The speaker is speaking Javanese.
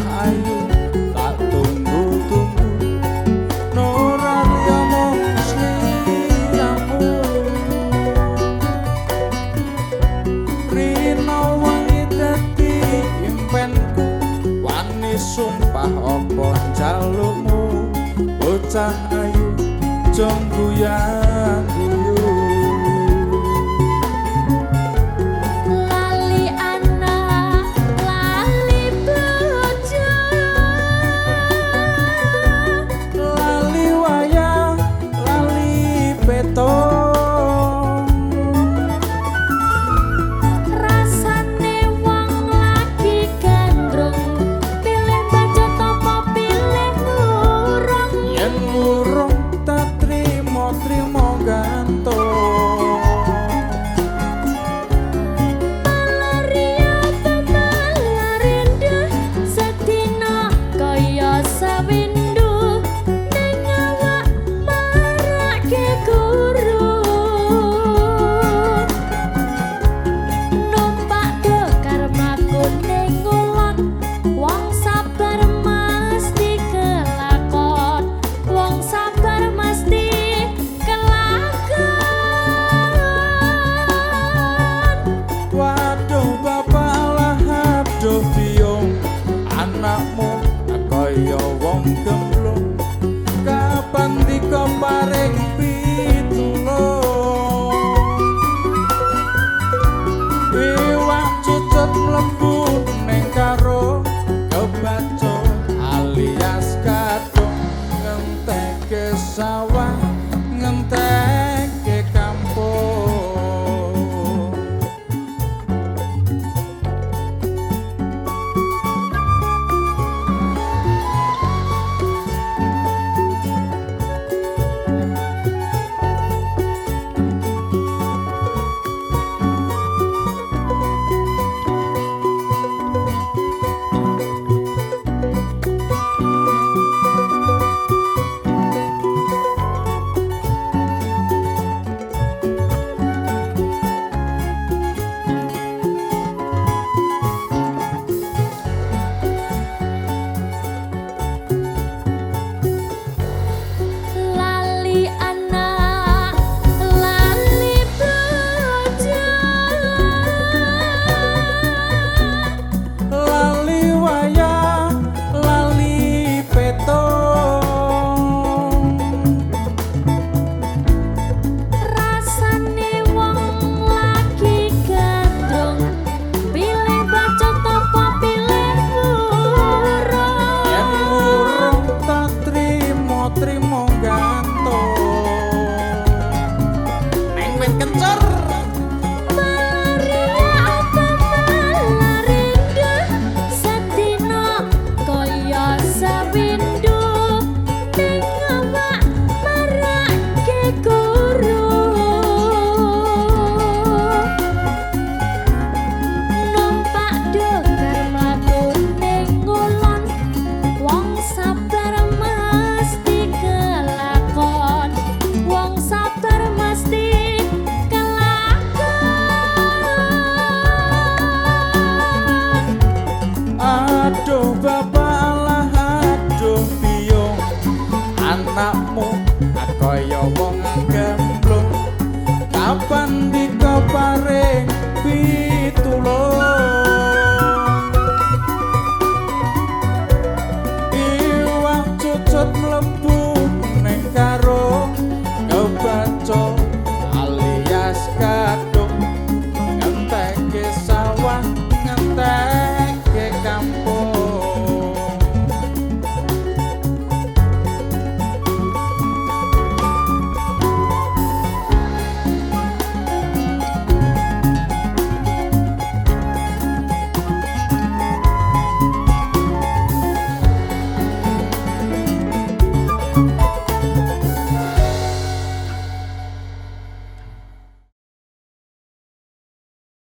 ayu tak tunggu tunggu. Nora ya mau Rina wangi tadi impenku wani sumpah opo jalumu bocah ayu jongguyan sour.